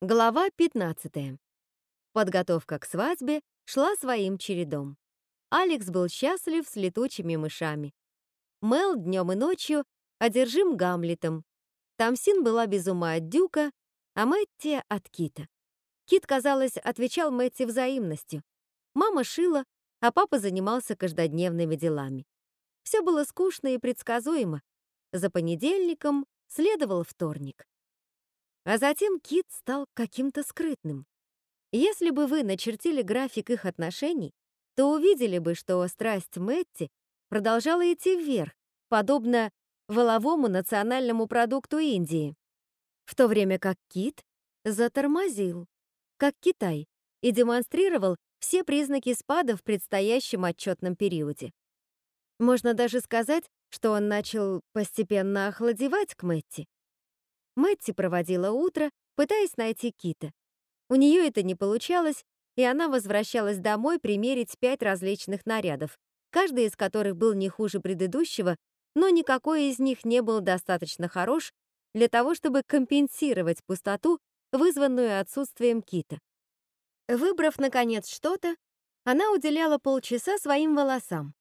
Глава 15. Подготовка к свадьбе шла своим чередом. Алекс был счастлив с летучими мышами. Мел днем и ночью одержим Гамлетом. Тамсин была без ума от Дюка, а Мэтти — от Кита. Кит, казалось, отвечал Мэтти взаимностью. Мама шила, а папа занимался каждодневными делами. Все было скучно и предсказуемо. За понедельником следовал вторник. А затем Кит стал каким-то скрытным. Если бы вы начертили график их отношений, то увидели бы, что страсть Мэтти продолжала идти вверх, подобно воловому национальному продукту Индии, в то время как Кит затормозил, как Китай, и демонстрировал все признаки спада в предстоящем отчетном периоде. Можно даже сказать, что он начал постепенно охладевать к Мэтти. Мэтти проводила утро, пытаясь найти Кита. У нее это не получалось, и она возвращалась домой примерить пять различных нарядов, каждый из которых был не хуже предыдущего, но никакой из них не был достаточно хорош для того, чтобы компенсировать пустоту, вызванную отсутствием Кита. Выбрав, наконец, что-то, она уделяла полчаса своим волосам,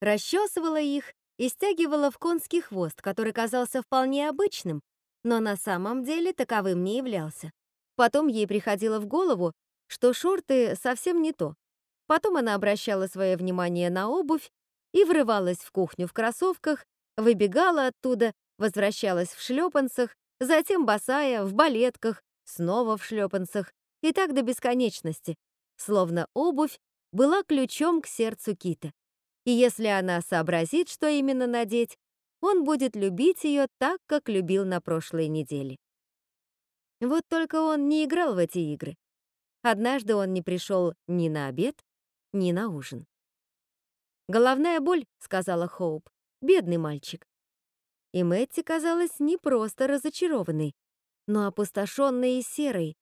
расчесывала их и стягивала в конский хвост, который казался вполне обычным, но на самом деле таковым не являлся. Потом ей приходило в голову, что шорты совсем не то. Потом она обращала свое внимание на обувь и врывалась в кухню в кроссовках, выбегала оттуда, возвращалась в шлепанцах, затем босая, в балетках, снова в шлепанцах, и так до бесконечности, словно обувь была ключом к сердцу Кита. И если она сообразит, что именно надеть, он будет любить ее так, как любил на прошлой неделе. Вот только он не играл в эти игры. Однажды он не пришел ни на обед, ни на ужин. «Головная боль», — сказала Хоуп, — «бедный мальчик». И Мэтти казалась не просто разочарованной, но опустошенной и серой,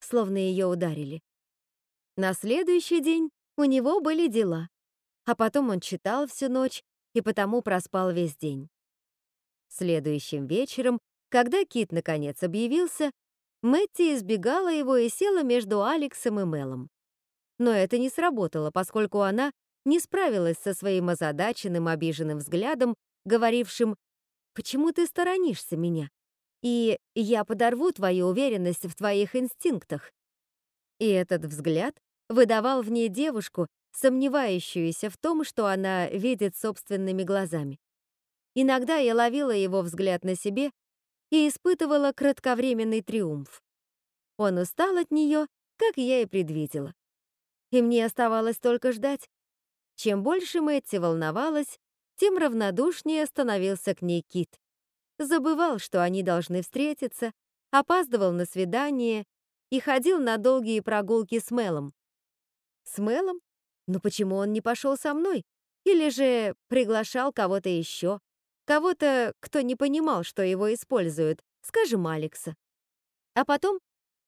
словно ее ударили. На следующий день у него были дела, а потом он читал всю ночь и потому проспал весь день. Следующим вечером, когда Кит наконец объявился, Мэтти избегала его и села между Алексом и Мелом. Но это не сработало, поскольку она не справилась со своим озадаченным, обиженным взглядом, говорившим «Почему ты сторонишься меня?» и «Я подорву твою уверенность в твоих инстинктах». И этот взгляд выдавал в ней девушку, сомневающуюся в том, что она видит собственными глазами. Иногда я ловила его взгляд на себе и испытывала кратковременный триумф. Он устал от нее, как я и предвидела. И мне оставалось только ждать. Чем больше Мэтти волновалась, тем равнодушнее становился к ней Кит. Забывал, что они должны встретиться, опаздывал на свидание и ходил на долгие прогулки с Мелом. С Мелом? Но почему он не пошел со мной? Или же приглашал кого-то еще? Кого-то, кто не понимал, что его используют, скажем, Алекса. А потом,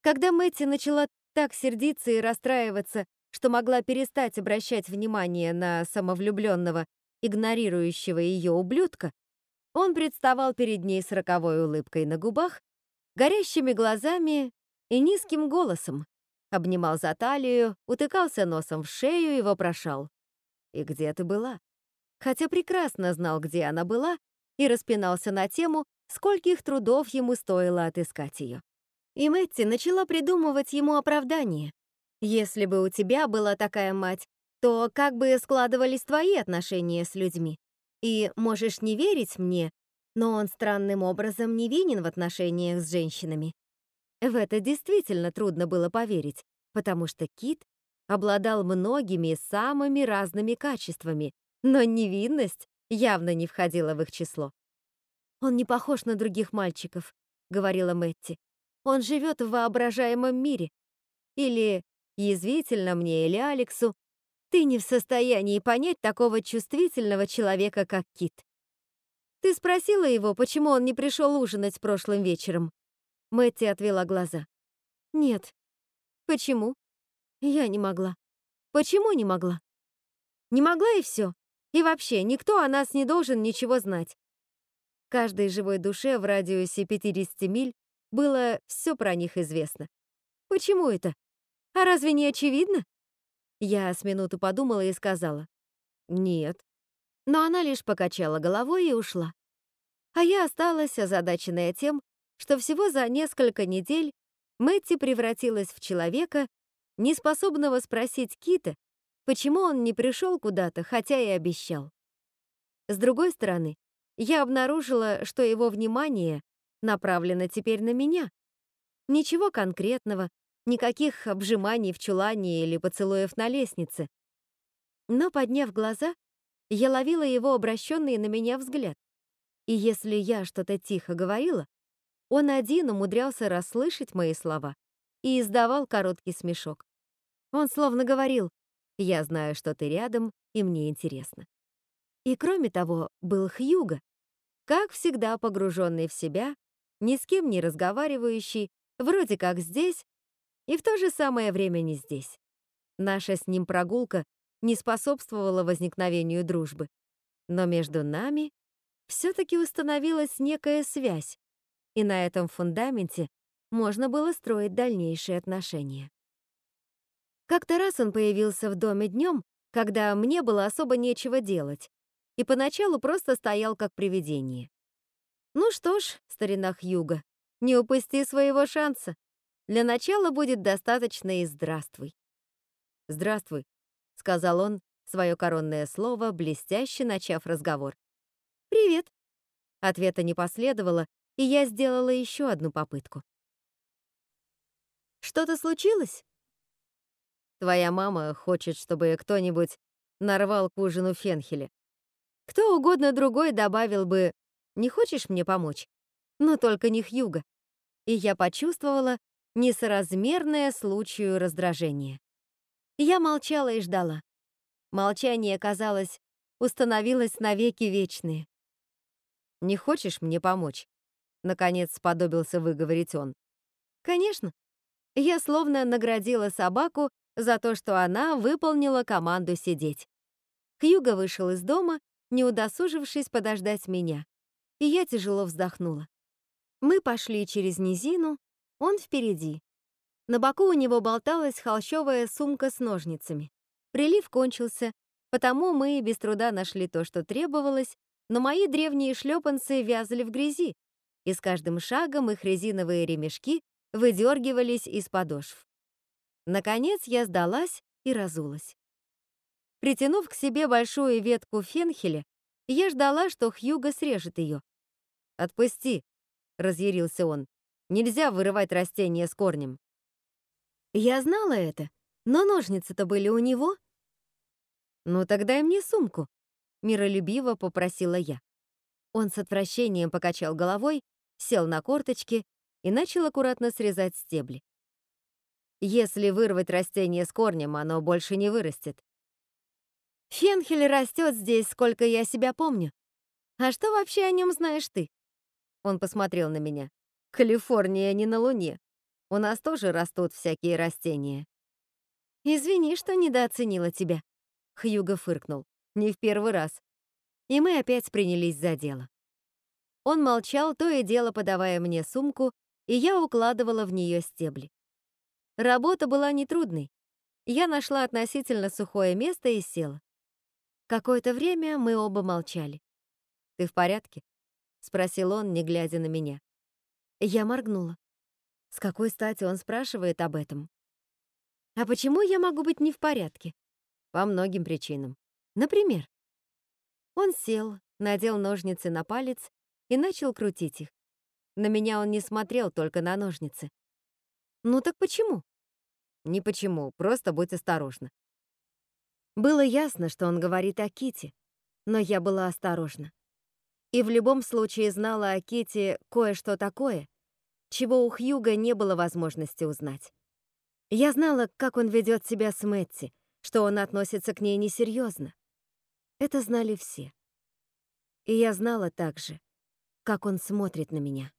когда Мэтти начала так сердиться и расстраиваться, что могла перестать обращать внимание на самовлюбленного, игнорирующего ее ублюдка, он представал перед ней с роковой улыбкой на губах, горящими глазами и низким голосом, обнимал за талию, утыкался носом в шею и вопрошал. «И где ты была?» Хотя прекрасно знал, где она была и распинался на тему, скольких трудов ему стоило отыскать ее. И Мэтти начала придумывать ему оправдание. «Если бы у тебя была такая мать, то как бы складывались твои отношения с людьми? И можешь не верить мне, но он странным образом не винен в отношениях с женщинами». В это действительно трудно было поверить, потому что Кит обладал многими самыми разными качествами, но невинность явно не входила в их число. «Он не похож на других мальчиков», — говорила Мэтти. «Он живет в воображаемом мире. Или, язвительно мне или Алексу, ты не в состоянии понять такого чувствительного человека, как Кит. Ты спросила его, почему он не пришел ужинать прошлым вечером?» Мэтти отвела глаза. «Нет». «Почему?» «Я не могла». «Почему не могла?» «Не могла и все. И вообще, никто о нас не должен ничего знать. Каждой живой душе в радиусе 50 миль было все про них известно. Почему это? А разве не очевидно? Я с минуту подумала и сказала. Нет. Но она лишь покачала головой и ушла. А я осталась озадаченная тем, что всего за несколько недель Мэтти превратилась в человека, неспособного спросить Кита, почему он не пришел куда-то, хотя и обещал. С другой стороны, я обнаружила, что его внимание направлено теперь на меня. Ничего конкретного, никаких обжиманий в чулане или поцелуев на лестнице. Но, подняв глаза, я ловила его обращенный на меня взгляд. И если я что-то тихо говорила, он один умудрялся расслышать мои слова и издавал короткий смешок. Он словно говорил, «Я знаю, что ты рядом, и мне интересно». И кроме того, был Хьюго, как всегда погруженный в себя, ни с кем не разговаривающий, вроде как здесь, и в то же самое время не здесь. Наша с ним прогулка не способствовала возникновению дружбы, но между нами все-таки установилась некая связь, и на этом фундаменте можно было строить дальнейшие отношения. Как-то раз он появился в доме днем, когда мне было особо нечего делать, и поначалу просто стоял как привидение. Ну что ж, старина Хьюга, не упусти своего шанса. Для начала будет достаточно и здравствуй. «Здравствуй», — сказал он свое коронное слово, блестяще начав разговор. «Привет». Ответа не последовало, и я сделала еще одну попытку. «Что-то случилось?» «Твоя мама хочет, чтобы кто-нибудь нарвал к ужину фенхеля. Кто угодно другой добавил бы «Не хочешь мне помочь?» Но только не Хьюга. И я почувствовала несоразмерное случаю раздражение. Я молчала и ждала. Молчание, казалось, установилось навеки вечные. «Не хочешь мне помочь?» Наконец сподобился выговорить он. «Конечно». Я словно наградила собаку за то, что она выполнила команду сидеть. Хьюго вышел из дома не удосужившись подождать меня, и я тяжело вздохнула. Мы пошли через низину, он впереди. На боку у него болталась холщовая сумка с ножницами. Прилив кончился, потому мы без труда нашли то, что требовалось, но мои древние шлепанцы вязали в грязи, и с каждым шагом их резиновые ремешки выдергивались из подошв. Наконец я сдалась и разулась. Притянув к себе большую ветку фенхеля, я ждала, что Хьюго срежет ее. «Отпусти», — разъярился он. «Нельзя вырывать растение с корнем». Я знала это, но ножницы-то были у него. «Ну тогда и мне сумку», — миролюбиво попросила я. Он с отвращением покачал головой, сел на корточки и начал аккуратно срезать стебли. Если вырвать растение с корнем, оно больше не вырастет. Фенхель растет здесь, сколько я себя помню. А что вообще о нем знаешь ты? Он посмотрел на меня. Калифорния не на Луне. У нас тоже растут всякие растения. Извини, что недооценила тебя. Хьюго фыркнул. Не в первый раз. И мы опять принялись за дело. Он молчал, то и дело подавая мне сумку, и я укладывала в нее стебли. Работа была нетрудной. Я нашла относительно сухое место и села. Какое-то время мы оба молчали. «Ты в порядке?» — спросил он, не глядя на меня. Я моргнула. С какой стати он спрашивает об этом? А почему я могу быть не в порядке? По многим причинам. Например, он сел, надел ножницы на палец и начал крутить их. На меня он не смотрел, только на ножницы. Ну так почему? Не почему, просто будь осторожна. Было ясно, что он говорит о Ките, но я была осторожна. И в любом случае знала о Ките кое-что такое, чего у Хьюга не было возможности узнать. Я знала, как он ведет себя с Мэтти, что он относится к ней несерьезно. Это знали все. И я знала также, как он смотрит на меня.